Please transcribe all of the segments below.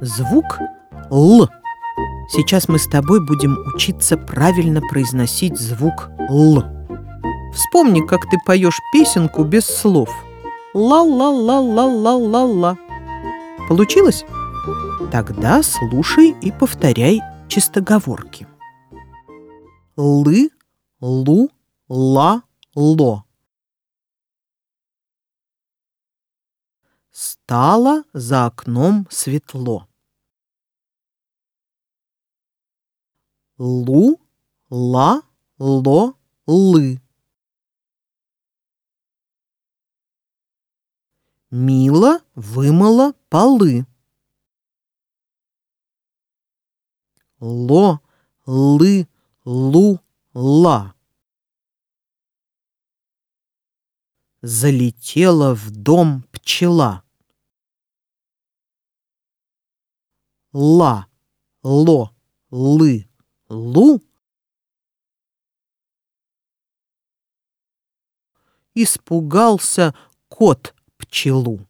звук «л». Сейчас мы с тобой будем учиться правильно произносить звук «л». Вспомни, как ты поешь песенку без слов. Ла-ла-ла-ла-ла-ла-ла. Получилось? Тогда слушай и повторяй чистоговорки. Лы, лу, ла, ло. Стало за окном светло. Лу, ла, ло, лы. Мила вымыла полы. Ло, лы, лу, ла. Залетела в дом пчела. Ла, ло, лы, лу. Испугался кот пчелу.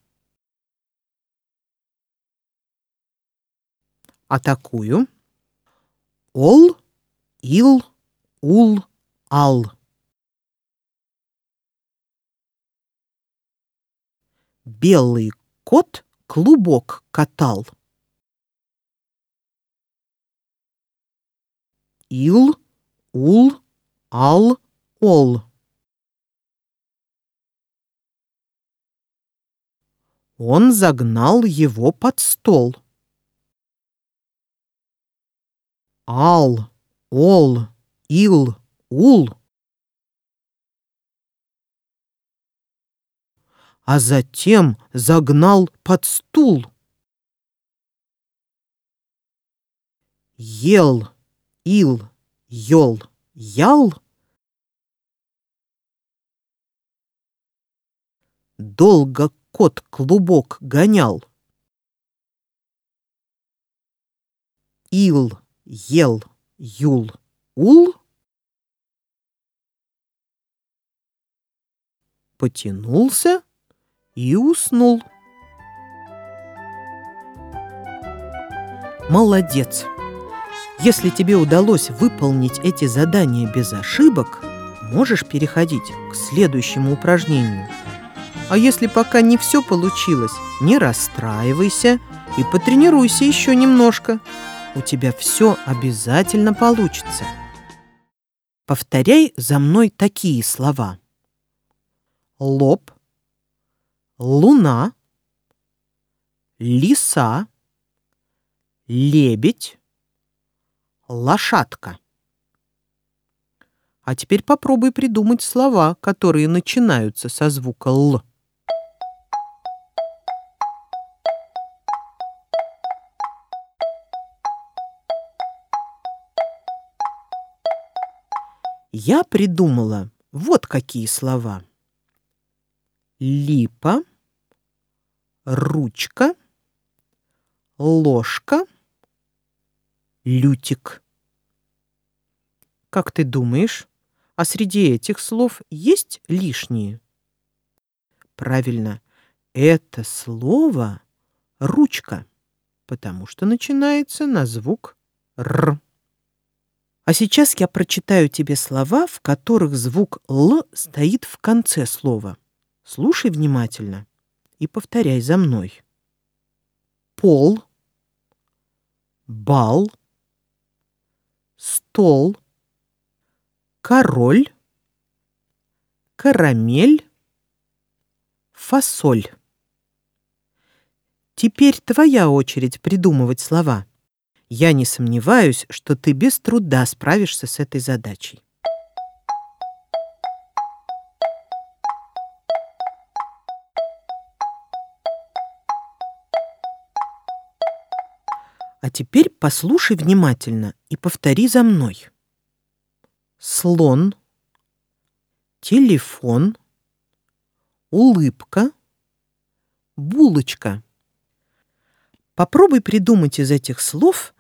А такую? Ол, ил, ул, ал. Белый кот клубок катал. Ил, ул, ал, ол. Он загнал его под стол. Ал, ол, ил, ул. А затем загнал под стул. Ел, ил, ел, ял. Долго кот клубок гонял. Ил, ел, юл, ул. Потянулся и уснул. Молодец! Если тебе удалось выполнить эти задания без ошибок, можешь переходить к следующему упражнению. А если пока не все получилось, не расстраивайся и потренируйся еще немножко. У тебя все обязательно получится. Повторяй за мной такие слова. Лоб, луна, лиса, лебедь, лошадка. А теперь попробуй придумать слова, которые начинаются со звука «л». Я придумала вот какие слова. Липа, ручка, ложка, лютик. Как ты думаешь, а среди этих слов есть лишние? Правильно, это слово ручка, потому что начинается на звук р. А сейчас я прочитаю тебе слова, в которых звук «л» стоит в конце слова. Слушай внимательно и повторяй за мной. Пол, бал, стол, король, карамель, фасоль. Теперь твоя очередь придумывать слова. Я не сомневаюсь, что ты без труда справишься с этой задачей. А теперь послушай внимательно и повтори за мной. Слон, телефон, улыбка, булочка. Попробуй придумать из этих слов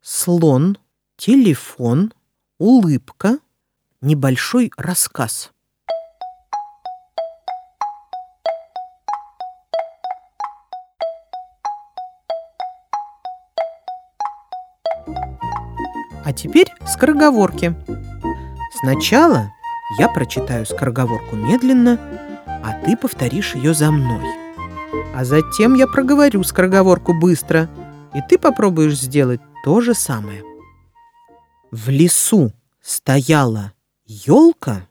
слон, телефон, улыбка, небольшой рассказ. А теперь скороговорки. Сначала я прочитаю скороговорку медленно, а ты повторишь ее за мной. А затем я проговорю скороговорку быстро, и ты попробуешь сделать то же самое. В лесу стояла елка,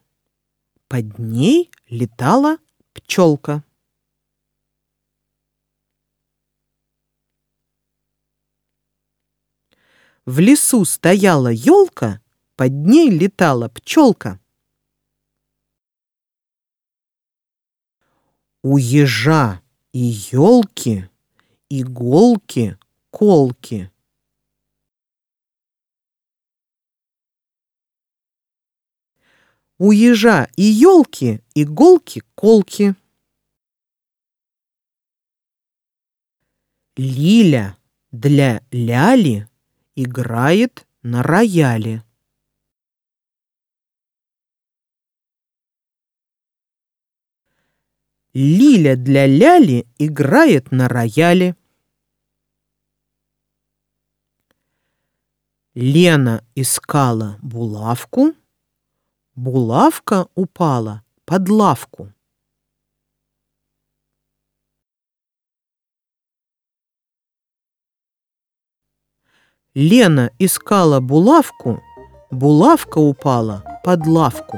под ней летала пчелка. В лесу стояла елка, под ней летала пчелка. У ежа и елки иголки, колки. У ежа и елки иголки, колки. Лиля для ляли играет на рояле. Лиля для Ляли играет на рояле. Лена искала булавку, булавка упала под лавку. Лена искала булавку, булавка упала под лавку.